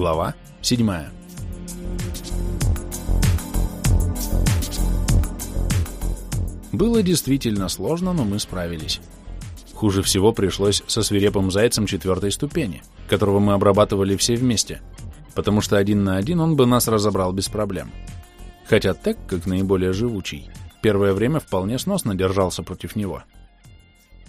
Глава 7. Было действительно сложно, но мы справились. Хуже всего пришлось со свирепым зайцем четвертой ступени, которого мы обрабатывали все вместе, потому что один на один он бы нас разобрал без проблем. Хотя Тек, как наиболее живучий, первое время вполне сносно держался против него.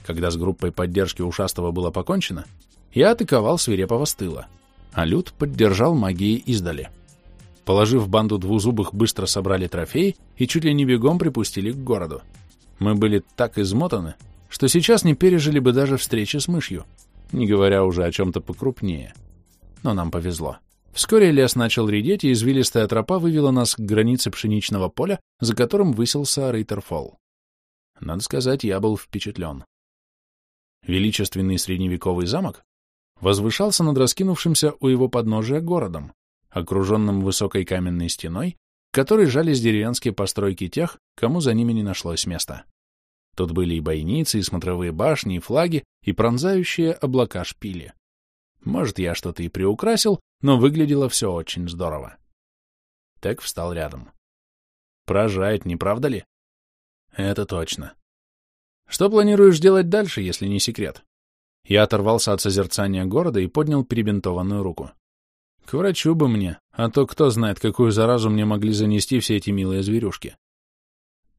Когда с группой поддержки ушастого было покончено, я атаковал свирепого с тыла — а Люд поддержал магией издали. Положив банду двузубых, быстро собрали трофей и чуть ли не бегом припустили к городу. Мы были так измотаны, что сейчас не пережили бы даже встречи с мышью, не говоря уже о чем-то покрупнее. Но нам повезло. Вскоре лес начал редеть, и извилистая тропа вывела нас к границе пшеничного поля, за которым высился Рейтерфолл. Надо сказать, я был впечатлен. Величественный средневековый замок возвышался над раскинувшимся у его подножия городом, окруженным высокой каменной стеной, к которой жались деревенские постройки тех, кому за ними не нашлось места. Тут были и бойницы, и смотровые башни, и флаги, и пронзающие облака шпили. Может, я что-то и приукрасил, но выглядело все очень здорово. Тек встал рядом. Поражает, не правда ли? Это точно. Что планируешь делать дальше, если не секрет? Я оторвался от созерцания города и поднял перебинтованную руку. К врачу бы мне, а то кто знает, какую заразу мне могли занести все эти милые зверюшки.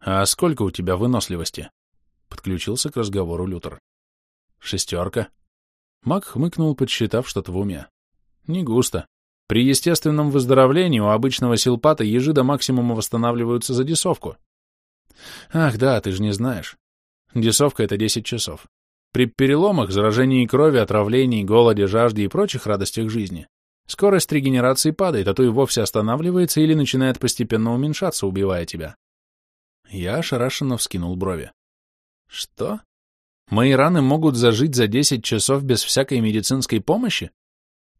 А сколько у тебя выносливости? Подключился к разговору Лютер. Шестерка. Мак хмыкнул, подсчитав что-то в уме. Не густо. При естественном выздоровлении у обычного силпата ежи до максимума восстанавливаются за десовку. Ах, да, ты же не знаешь. Десовка — это 10 часов. При переломах, заражении крови, отравлении, голоде, жажде и прочих радостях жизни скорость регенерации падает, а то и вовсе останавливается или начинает постепенно уменьшаться, убивая тебя. Я ошарашенно вскинул брови. Что? Мои раны могут зажить за 10 часов без всякой медицинской помощи?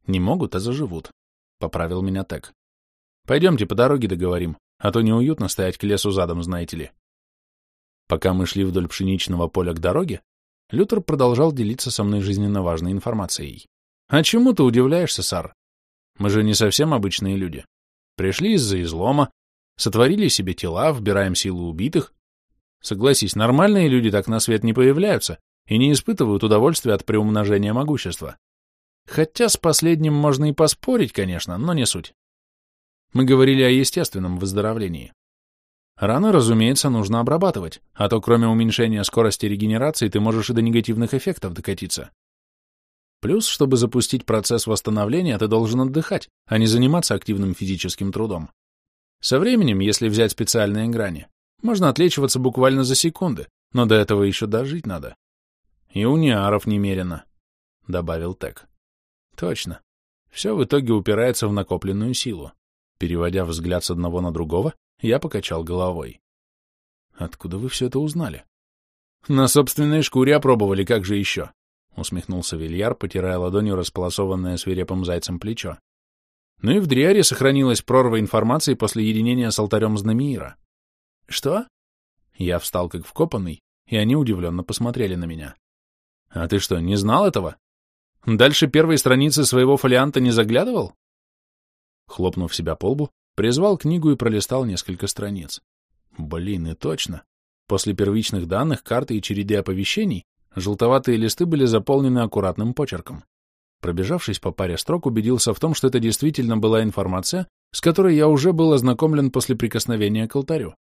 Не могут, а заживут, — поправил меня Тек. Пойдемте по дороге договорим, а то неуютно стоять к лесу задом, знаете ли. Пока мы шли вдоль пшеничного поля к дороге, Лютер продолжал делиться со мной жизненно важной информацией. «А чему ты удивляешься, Сар? Мы же не совсем обычные люди. Пришли из-за излома, сотворили себе тела, вбираем силу убитых. Согласись, нормальные люди так на свет не появляются и не испытывают удовольствия от приумножения могущества. Хотя с последним можно и поспорить, конечно, но не суть. Мы говорили о естественном выздоровлении. Раны, разумеется, нужно обрабатывать, а то кроме уменьшения скорости регенерации ты можешь и до негативных эффектов докатиться. Плюс, чтобы запустить процесс восстановления, ты должен отдыхать, а не заниматься активным физическим трудом. Со временем, если взять специальные грани, можно отлечиваться буквально за секунды, но до этого еще дожить надо. И у неаров немерено, — добавил Тек. Точно. Все в итоге упирается в накопленную силу. Переводя взгляд с одного на другого, я покачал головой. Откуда вы все это узнали? На собственной шкуре опробовали, как же еще? Усмехнулся Вильяр, потирая ладонью располосованное свирепым зайцем плечо. Ну и в Дриаре сохранилась прорва информации после единения с алтарем Знамиира. Что? Я встал как вкопанный, и они удивленно посмотрели на меня. А ты что, не знал этого? Дальше первой страницы своего фолианта не заглядывал? Хлопнув себя по лбу, Призвал книгу и пролистал несколько страниц. Блин, и точно. После первичных данных, карты и череды оповещений желтоватые листы были заполнены аккуратным почерком. Пробежавшись по паре строк, убедился в том, что это действительно была информация, с которой я уже был ознакомлен после прикосновения к алтарю.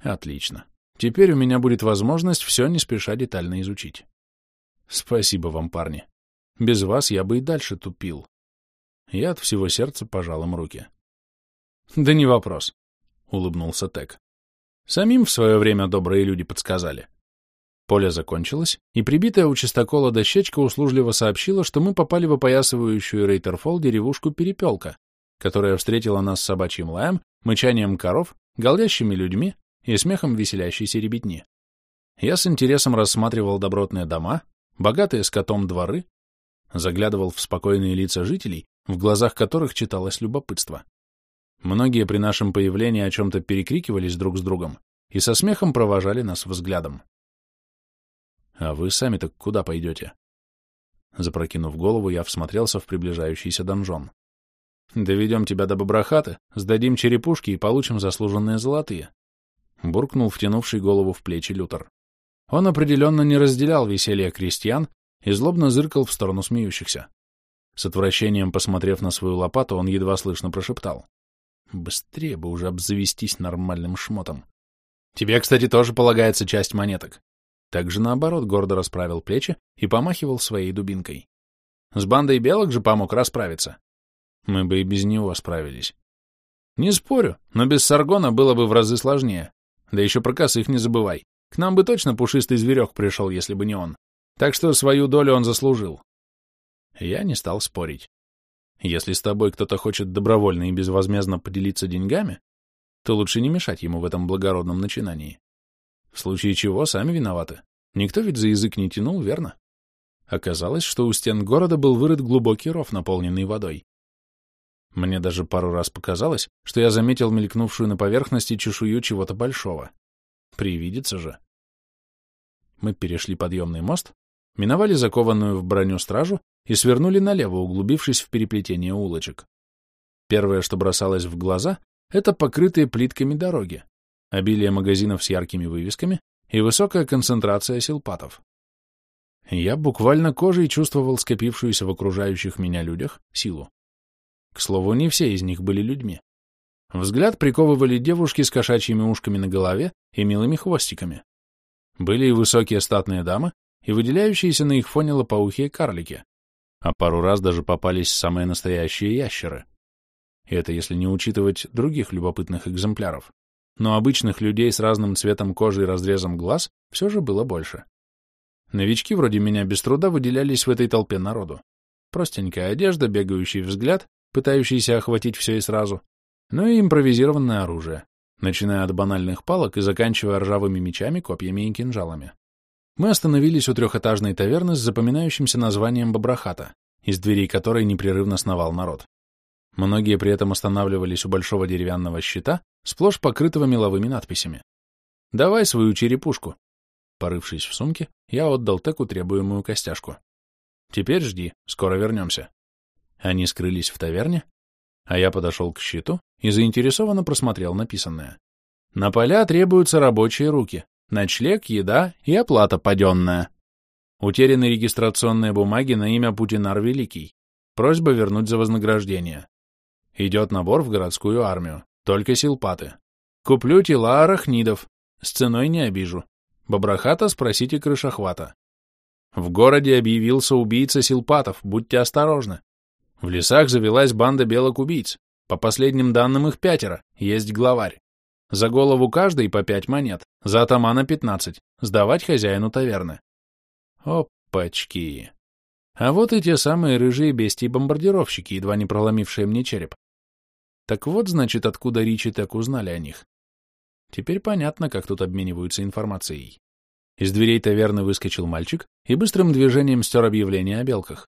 Отлично. Теперь у меня будет возможность все не спеша детально изучить. Спасибо вам, парни. Без вас я бы и дальше тупил. Я от всего сердца пожал им руки. Да не вопрос, — улыбнулся Тек. Самим в свое время добрые люди подсказали. Поле закончилось, и прибитая у чистокола дощечка услужливо сообщила, что мы попали в опоясывающую Рейтерфолл деревушку Перепелка, которая встретила нас с собачьим лаем, мычанием коров, голдящими людьми и смехом веселящейся ребятни. Я с интересом рассматривал добротные дома, богатые скотом дворы, заглядывал в спокойные лица жителей, в глазах которых читалось любопытство. Многие при нашем появлении о чем-то перекрикивались друг с другом и со смехом провожали нас взглядом. «А вы сами-то куда пойдете?» Запрокинув голову, я всмотрелся в приближающийся донжон. Доведем тебя до Бобрахаты, сдадим черепушки и получим заслуженные золотые. Буркнул втянувший голову в плечи Лютер. Он определенно не разделял веселье крестьян и злобно зыркал в сторону смеющихся. С отвращением посмотрев на свою лопату, он едва слышно прошептал. Быстрее бы уже обзавестись нормальным шмотом. Тебе, кстати, тоже полагается часть монеток. Также наоборот гордо расправил плечи и помахивал своей дубинкой. С бандой белок же помог расправиться. Мы бы и без него справились. Не спорю, но без Саргона было бы в разы сложнее. Да еще про косых не забывай. К нам бы точно пушистый зверек пришел, если бы не он. Так что свою долю он заслужил. Я не стал спорить. Если с тобой кто-то хочет добровольно и безвозмездно поделиться деньгами, то лучше не мешать ему в этом благородном начинании. В случае чего сами виноваты. Никто ведь за язык не тянул, верно? Оказалось, что у стен города был вырыт глубокий ров, наполненный водой. Мне даже пару раз показалось, что я заметил мелькнувшую на поверхности чешую чего-то большого. Привидится же. Мы перешли подъемный мост, миновали закованную в броню стражу и свернули налево, углубившись в переплетение улочек. Первое, что бросалось в глаза, это покрытые плитками дороги, обилие магазинов с яркими вывесками и высокая концентрация силпатов. Я буквально кожей чувствовал скопившуюся в окружающих меня людях силу. К слову, не все из них были людьми. Взгляд приковывали девушки с кошачьими ушками на голове и милыми хвостиками. Были и высокие статные дамы, и выделяющиеся на их фоне лопоухие карлики, а пару раз даже попались самые настоящие ящеры. И это если не учитывать других любопытных экземпляров. Но обычных людей с разным цветом кожи и разрезом глаз все же было больше. Новички вроде меня без труда выделялись в этой толпе народу. Простенькая одежда, бегающий взгляд, пытающийся охватить все и сразу, но и импровизированное оружие, начиная от банальных палок и заканчивая ржавыми мечами, копьями и кинжалами. Мы остановились у трехэтажной таверны с запоминающимся названием Бабрахата, из дверей которой непрерывно сновал народ. Многие при этом останавливались у большого деревянного щита, сплошь покрытого меловыми надписями. «Давай свою черепушку». Порывшись в сумке, я отдал Теку требуемую костяшку. «Теперь жди, скоро вернемся». Они скрылись в таверне, а я подошел к щиту и заинтересованно просмотрел написанное. «На поля требуются рабочие руки ночлег, еда и оплата паденная. Утеряны регистрационные бумаги на имя Путинар Великий. Просьба вернуть за вознаграждение. Идет набор в городскую армию. Только силпаты. Куплю тела арахнидов. С ценой не обижу. Бабрахата спросите крышохвата. В городе объявился убийца силпатов, будьте осторожны. В лесах завелась банда белок убийц. По последним данным их пятеро, есть главарь. За голову каждый по пять монет, за атамана пятнадцать, сдавать хозяину таверны. Опачки. А вот и те самые рыжие бестии-бомбардировщики, едва не проломившие мне череп. Так вот, значит, откуда Ричи так узнали о них. Теперь понятно, как тут обмениваются информацией. Из дверей таверны выскочил мальчик и быстрым движением стер объявление о белках.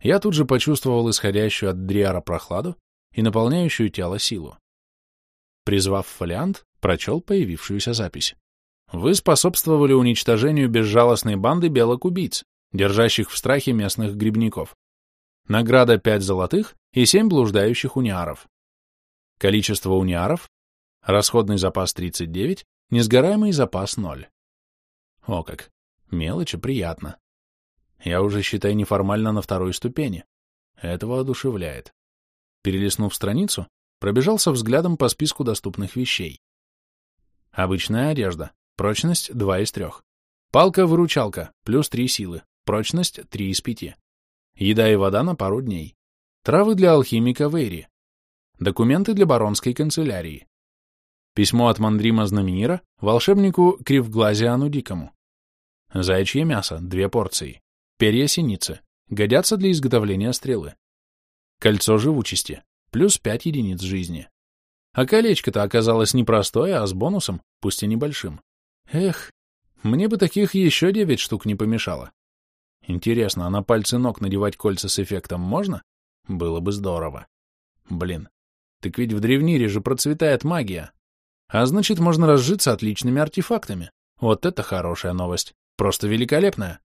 Я тут же почувствовал исходящую от Дриара прохладу и наполняющую тело силу. Призвав фолиант, прочел появившуюся запись. Вы способствовали уничтожению безжалостной банды белок-убийц, держащих в страхе местных грибников. Награда 5 золотых и 7 блуждающих униаров. Количество униаров, расходный запас 39, несгораемый запас 0. О как, мелочи приятно. Я уже, считай, неформально на второй ступени. Этого одушевляет. Перелистнув страницу, пробежался взглядом по списку доступных вещей. Обычная одежда. Прочность 2 из 3. Палка-выручалка. Плюс 3 силы. Прочность 3 из 5. Еда и вода на пару дней. Травы для алхимика Вейри. Документы для баронской канцелярии. Письмо от Мандрима Знаменира волшебнику Кривглазиану Дикому. Зайчье мясо, две порции. Перья синицы. Годятся для изготовления стрелы. Кольцо живучести плюс 5 единиц жизни. А колечко-то оказалось не простое, а с бонусом, пусть и небольшим. Эх, мне бы таких еще девять штук не помешало. Интересно, а на пальцы ног надевать кольца с эффектом можно? Было бы здорово. Блин, так ведь в Древнире же процветает магия. А значит, можно разжиться отличными артефактами. Вот это хорошая новость. Просто великолепная.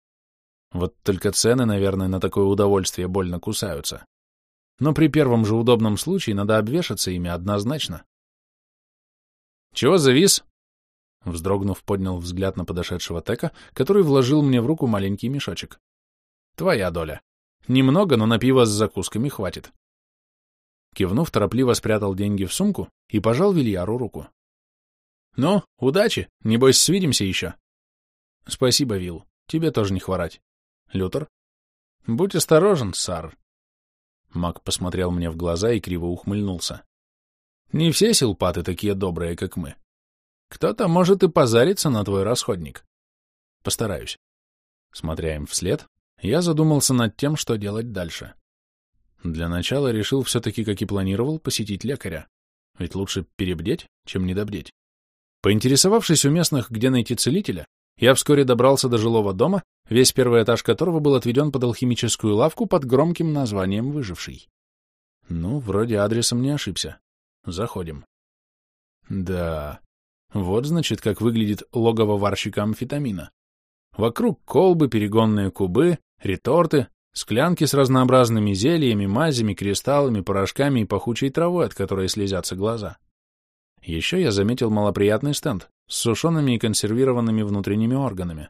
Вот только цены, наверное, на такое удовольствие больно кусаются. Но при первом же удобном случае надо обвешаться ими однозначно. «Чего завис?» Вздрогнув, поднял взгляд на подошедшего Тека, который вложил мне в руку маленький мешочек. «Твоя доля. Немного, но на пиво с закусками хватит». Кивнув, торопливо спрятал деньги в сумку и пожал Вильяру руку. «Ну, удачи! Небось, свидимся еще!» «Спасибо, Вил. Тебе тоже не хворать. Лютер?» «Будь осторожен, Сар!» Мак посмотрел мне в глаза и криво ухмыльнулся. «Не все силпаты такие добрые, как мы. Кто-то может и позариться на твой расходник. Постараюсь». Смотря им вслед, я задумался над тем, что делать дальше. Для начала решил все-таки, как и планировал, посетить лекаря. Ведь лучше перебдеть, чем недобдеть. Поинтересовавшись у местных, где найти целителя, я вскоре добрался до жилого дома, весь первый этаж которого был отведен под алхимическую лавку под громким названием «Выживший». Ну, вроде адресом не ошибся. Заходим. Да, вот, значит, как выглядит логово варщика амфетамина. Вокруг колбы, перегонные кубы, реторты, Склянки с разнообразными зельями, мазями, кристаллами, порошками и пахучей травой, от которой слезятся глаза. Еще я заметил малоприятный стенд с сушеными и консервированными внутренними органами,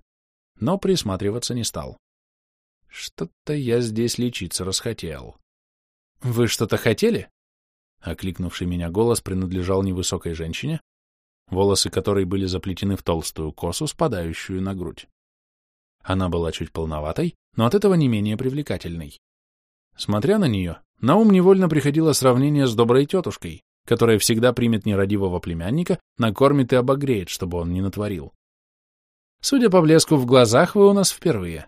но присматриваться не стал. Что-то я здесь лечиться расхотел. «Вы что-то хотели?» Окликнувший меня голос принадлежал невысокой женщине, волосы которой были заплетены в толстую косу, спадающую на грудь. Она была чуть полноватой, но от этого не менее привлекательной. Смотря на нее, на ум невольно приходило сравнение с доброй тетушкой, которая всегда примет нерадивого племянника, накормит и обогреет, чтобы он не натворил. Судя по блеску в глазах, вы у нас впервые.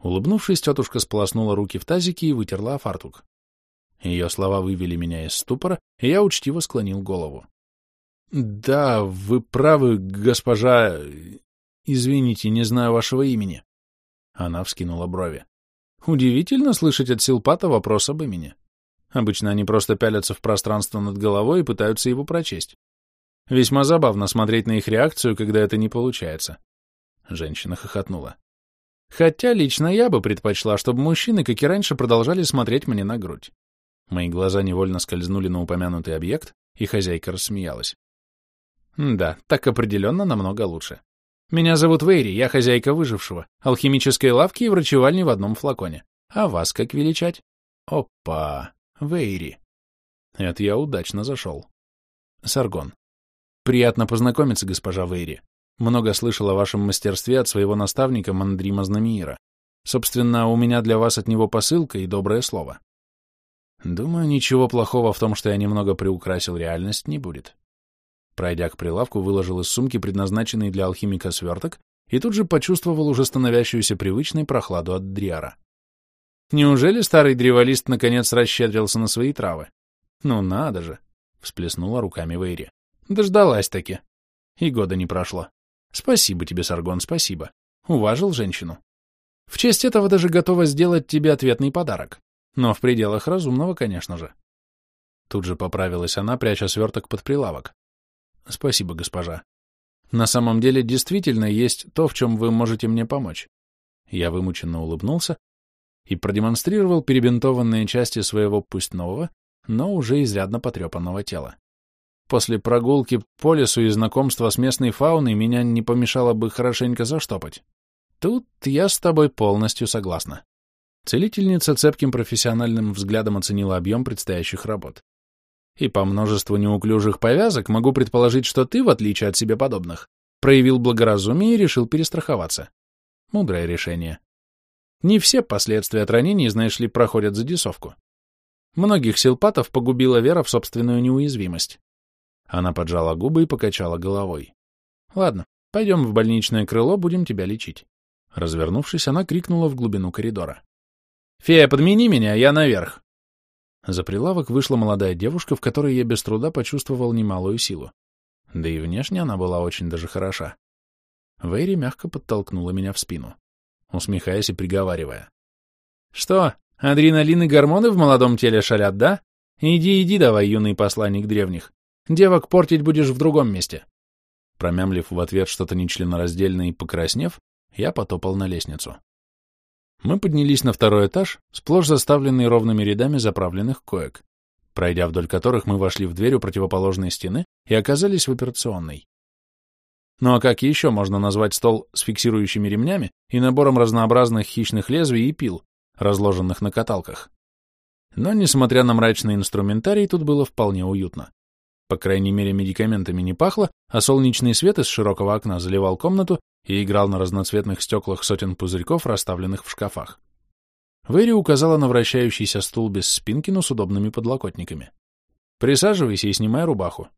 Улыбнувшись, тетушка сполоснула руки в тазике и вытерла фартук. Ее слова вывели меня из ступора, и я учтиво склонил голову. — Да, вы правы, госпожа... Извините, не знаю вашего имени. Она вскинула брови. Удивительно слышать от Силпата вопрос об имени. Обычно они просто пялятся в пространство над головой и пытаются его прочесть. Весьма забавно смотреть на их реакцию, когда это не получается. Женщина хохотнула. Хотя лично я бы предпочла, чтобы мужчины, как и раньше, продолжали смотреть мне на грудь. Мои глаза невольно скользнули на упомянутый объект, и хозяйка рассмеялась. Да, так определенно намного лучше. Меня зовут Вейри, я хозяйка выжившего, алхимической лавки и врачевальни в одном флаконе. А вас как величать? Опа, Вейри. Это я удачно зашел. Саргон. Приятно познакомиться, госпожа Вейри. Много слышал о вашем мастерстве от своего наставника Мандрима Знамиира. Собственно, у меня для вас от него посылка и доброе слово. Думаю, ничего плохого в том, что я немного приукрасил реальность, не будет. Пройдя к прилавку, выложил из сумки предназначенный для алхимика сверток и тут же почувствовал уже становящуюся привычной прохладу от дриара. Неужели старый древолист наконец расщедрился на свои травы? Ну надо же! — всплеснула руками Вейри. Дождалась-таки. И года не прошло. Спасибо тебе, Саргон, спасибо. Уважил женщину. В честь этого даже готова сделать тебе ответный подарок. Но в пределах разумного, конечно же. Тут же поправилась она, пряча сверток под прилавок. Спасибо, госпожа. На самом деле действительно есть то, в чем вы можете мне помочь. Я вымученно улыбнулся и продемонстрировал перебинтованные части своего пусть нового, но уже изрядно потрепанного тела. После прогулки по лесу и знакомства с местной фауной меня не помешало бы хорошенько заштопать. Тут я с тобой полностью согласна. Целительница цепким профессиональным взглядом оценила объем предстоящих работ. И по множеству неуклюжих повязок могу предположить, что ты, в отличие от себе подобных, проявил благоразумие и решил перестраховаться. Мудрое решение. Не все последствия от ранений, знаешь ли, проходят за десовку. Многих силпатов погубила вера в собственную неуязвимость. Она поджала губы и покачала головой. Ладно, пойдем в больничное крыло, будем тебя лечить. Развернувшись, она крикнула в глубину коридора. «Фея, подмени меня, я наверх!» За прилавок вышла молодая девушка, в которой я без труда почувствовал немалую силу. Да и внешне она была очень даже хороша. Вейри мягко подтолкнула меня в спину, усмехаясь и приговаривая. — Что, адреналин и гормоны в молодом теле шалят, да? Иди, иди давай, юный посланник древних. Девок портить будешь в другом месте. Промямлив в ответ что-то нечленораздельное и покраснев, я потопал на лестницу. Мы поднялись на второй этаж, сплошь заставленный ровными рядами заправленных коек, пройдя вдоль которых мы вошли в дверь у противоположной стены и оказались в операционной. Ну а как еще можно назвать стол с фиксирующими ремнями и набором разнообразных хищных лезвий и пил, разложенных на каталках? Но, несмотря на мрачный инструментарий, тут было вполне уютно. По крайней мере, медикаментами не пахло, а солнечный свет из широкого окна заливал комнату и играл на разноцветных стеклах сотен пузырьков, расставленных в шкафах. Вэри указала на вращающийся стул без спинки, но с удобными подлокотниками. «Присаживайся и снимай рубаху».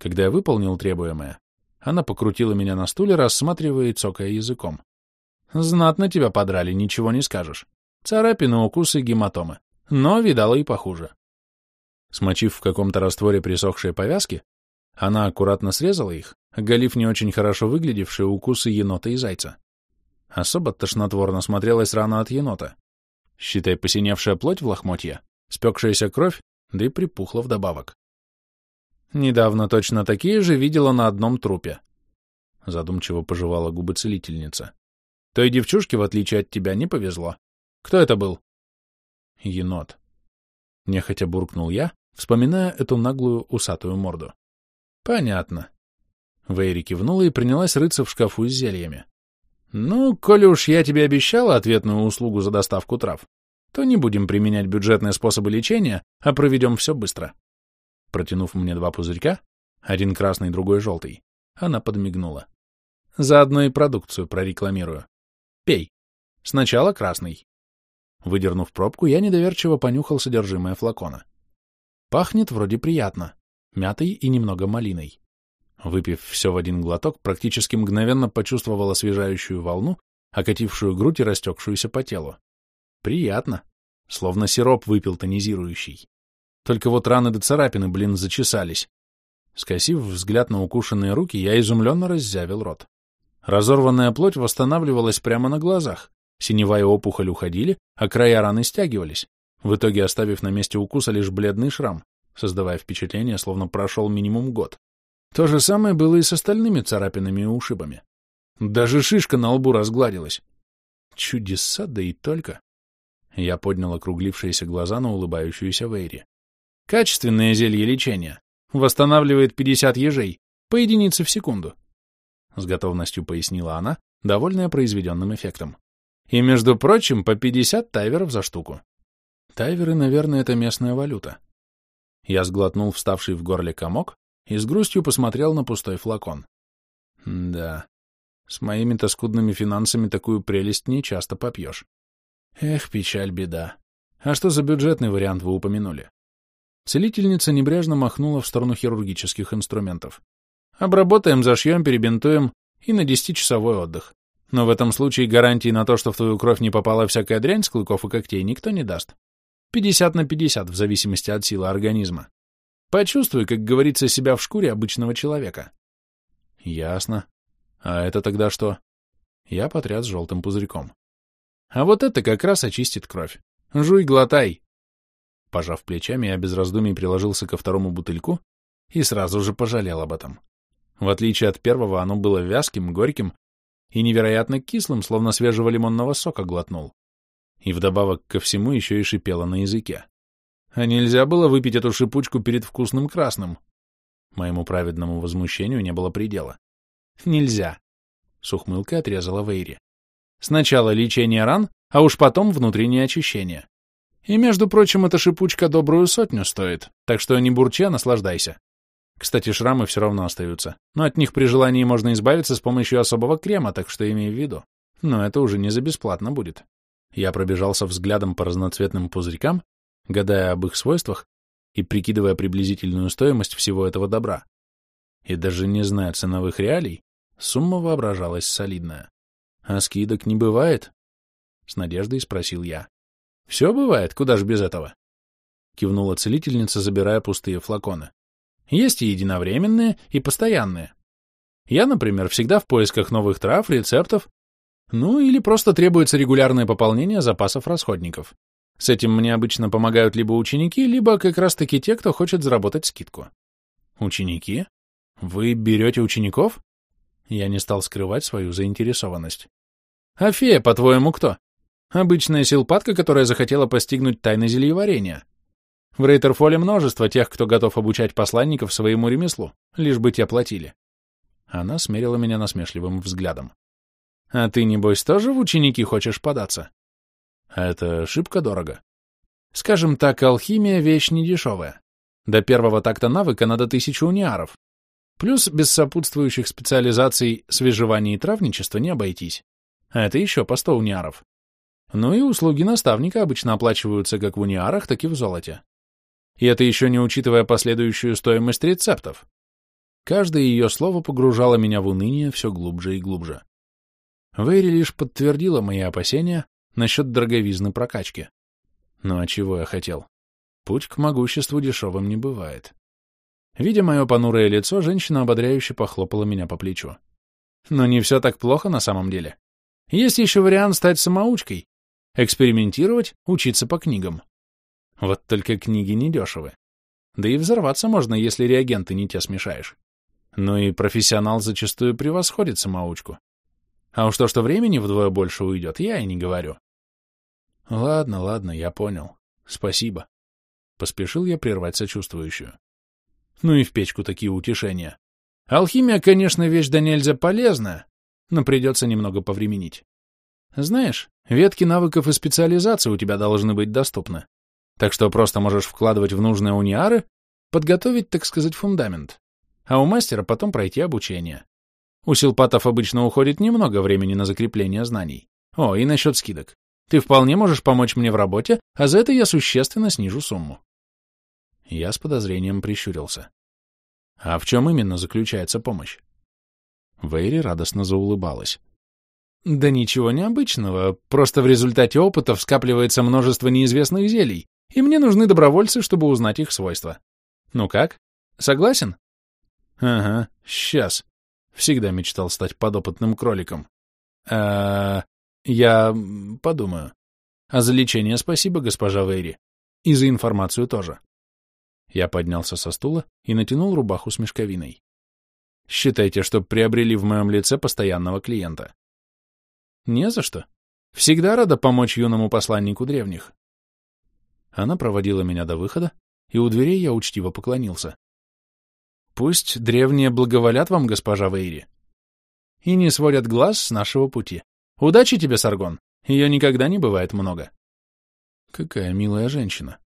Когда я выполнил требуемое, она покрутила меня на стуле, рассматривая и цокая языком. «Знатно тебя подрали, ничего не скажешь. Царапины, укусы, гематомы. Но видала и похуже». Смочив в каком-то растворе присохшие повязки, она аккуратно срезала их, оголив не очень хорошо выглядевшие укусы енота и зайца. Особо тошнотворно смотрелась рана от енота. Считай, посиневшая плоть в лохмотье, спекшаяся кровь, да и припухла вдобавок. Недавно точно такие же видела на одном трупе. Задумчиво пожевала губы целительница. Той девчушке, в отличие от тебя, не повезло. Кто это был? Енот. Нехотя буркнул я, вспоминая эту наглую усатую морду. Понятно. Вейри кивнула и принялась рыться в шкафу с зельями. Ну, коли уж я тебе обещала ответную услугу за доставку трав, то не будем применять бюджетные способы лечения, а проведем все быстро. Протянув мне два пузырька, один красный, другой желтый, она подмигнула. Заодно и продукцию прорекламирую. Пей. Сначала красный. Выдернув пробку, я недоверчиво понюхал содержимое флакона. Пахнет вроде приятно, мятой и немного малиной. Выпив все в один глоток, практически мгновенно почувствовал освежающую волну, окатившую грудь и растекшуюся по телу. Приятно. Словно сироп выпил тонизирующий. Только вот раны до царапины, блин, зачесались. Скосив взгляд на укушенные руки, я изумленно раззявил рот. Разорванная плоть восстанавливалась прямо на глазах. Синевая опухоль уходили, а края раны стягивались, в итоге оставив на месте укуса лишь бледный шрам, создавая впечатление, словно прошел минимум год. То же самое было и с остальными царапинами и ушибами. Даже шишка на лбу разгладилась. Чудеса, да и только. Я поднял округлившиеся глаза на улыбающуюся Вейри. Качественное зелье лечения. Восстанавливает 50 ежей, по единице в секунду. С готовностью пояснила она, довольная произведенным эффектом. И, между прочим, по 50 тайверов за штуку. Тайверы, наверное, это местная валюта. Я сглотнул вставший в горле комок и с грустью посмотрел на пустой флакон. Да, с моими-то скудными финансами такую прелесть не часто попьешь. Эх, печаль, беда. А что за бюджетный вариант вы упомянули? Целительница небрежно махнула в сторону хирургических инструментов. Обработаем, зашьем, перебинтуем и на десятичасовой отдых. Но в этом случае гарантии на то, что в твою кровь не попала всякая дрянь с клыков и когтей, никто не даст. 50 на 50 в зависимости от силы организма. Почувствуй, как говорится, себя в шкуре обычного человека. Ясно. А это тогда что? Я потряс желтым пузырьком. А вот это как раз очистит кровь. Жуй, глотай. Пожав плечами, я без раздумий приложился ко второму бутыльку и сразу же пожалел об этом. В отличие от первого, оно было вязким, горьким и невероятно кислым, словно свежего лимонного сока глотнул. И вдобавок ко всему еще и шипело на языке. А нельзя было выпить эту шипучку перед вкусным красным. Моему праведному возмущению не было предела. Нельзя. С ухмылкой отрезала Вейри. Сначала лечение ран, а уж потом внутреннее очищение. И, между прочим, эта шипучка добрую сотню стоит, так что не бурча, наслаждайся. Кстати, шрамы все равно остаются, но от них при желании можно избавиться с помощью особого крема, так что имей в виду. Но это уже не за бесплатно будет. Я пробежался взглядом по разноцветным пузырькам, гадая об их свойствах и прикидывая приблизительную стоимость всего этого добра. И даже не зная ценовых реалий, сумма воображалась солидная. А скидок не бывает? С надеждой спросил я. Все бывает, куда ж без этого? Кивнула целительница, забирая пустые флаконы. Есть и единовременные, и постоянные. Я, например, всегда в поисках новых трав, рецептов, ну или просто требуется регулярное пополнение запасов расходников. С этим мне обычно помогают либо ученики, либо как раз-таки те, кто хочет заработать скидку. Ученики? Вы берете учеников? Я не стал скрывать свою заинтересованность. А по-твоему, кто? Обычная силпатка, которая захотела постигнуть тайны зельеварения. В Рейтерфоле множество тех, кто готов обучать посланников своему ремеслу, лишь бы те платили. Она смерила меня насмешливым взглядом. А ты, небось, тоже в ученики хочешь податься? Это шибко дорого. Скажем так, алхимия — вещь недешевая. До первого такта навыка надо тысячу униаров. Плюс без сопутствующих специализаций свежевания и травничества не обойтись. А это еще по сто униаров. Ну и услуги наставника обычно оплачиваются как в униарах, так и в золоте. И это еще не учитывая последующую стоимость рецептов. Каждое ее слово погружало меня в уныние все глубже и глубже. Вэйри лишь подтвердила мои опасения насчет дороговизны прокачки. Ну а чего я хотел? Путь к могуществу дешевым не бывает. Видя мое понурое лицо, женщина ободряюще похлопала меня по плечу. Но не все так плохо на самом деле. Есть еще вариант стать самоучкой. Экспериментировать, учиться по книгам. Вот только книги недешевы. Да и взорваться можно, если реагенты не те смешаешь. Ну и профессионал зачастую превосходит самоучку. А уж то, что времени вдвое больше уйдет, я и не говорю. Ладно, ладно, я понял. Спасибо. Поспешил я прервать сочувствующую. Ну и в печку такие утешения. Алхимия, конечно, вещь да нельзя полезная, но придется немного повременить. Знаешь, ветки навыков и специализации у тебя должны быть доступны. Так что просто можешь вкладывать в нужные униары, подготовить, так сказать, фундамент. А у мастера потом пройти обучение. У силпатов обычно уходит немного времени на закрепление знаний. О, и насчет скидок. Ты вполне можешь помочь мне в работе, а за это я существенно снижу сумму. Я с подозрением прищурился. А в чем именно заключается помощь? Вейри радостно заулыбалась. Да ничего необычного, просто в результате опытов скапливается множество неизвестных зелий, и мне нужны добровольцы, чтобы узнать их свойства. Ну как? Согласен? Ага, сейчас. Всегда мечтал стать подопытным кроликом. А, я подумаю. А за лечение спасибо, госпожа Вейри. И за информацию тоже. Я поднялся со стула и натянул рубаху с мешковиной. Считайте, что приобрели в моем лице постоянного клиента. Не за что. Всегда рада помочь юному посланнику древних. Она проводила меня до выхода, и у дверей я учтиво поклонился. Пусть древние благоволят вам, госпожа Вейри, и не сводят глаз с нашего пути. Удачи тебе, Саргон, ее никогда не бывает много. Какая милая женщина.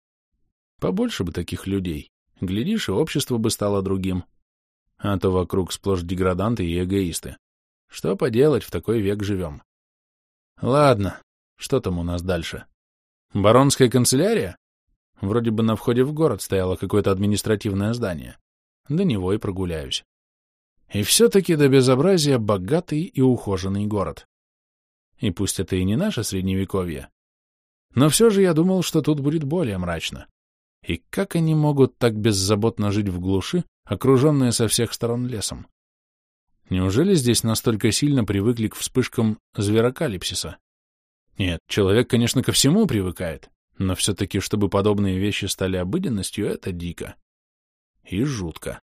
Побольше бы таких людей. Глядишь, и общество бы стало другим. А то вокруг сплошь деграданты и эгоисты. Что поделать, в такой век живем. Ладно, что там у нас дальше? Баронская канцелярия? Вроде бы на входе в город стояло какое-то административное здание. До него и прогуляюсь. И все-таки до безобразия богатый и ухоженный город. И пусть это и не наше средневековье, но все же я думал, что тут будет более мрачно. И как они могут так беззаботно жить в глуши, окруженные со всех сторон лесом? Неужели здесь настолько сильно привыкли к вспышкам зверокалипсиса? Нет, человек, конечно, ко всему привыкает, но все-таки, чтобы подобные вещи стали обыденностью, это дико. И жутко.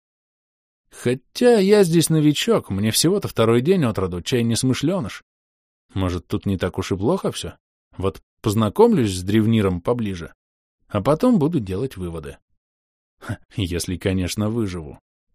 Хотя я здесь новичок, мне всего-то второй день от роду, чай не смышленыш. Может, тут не так уж и плохо все? Вот познакомлюсь с древниром поближе, а потом буду делать выводы. Если, конечно, выживу.